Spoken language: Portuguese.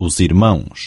os irmãos.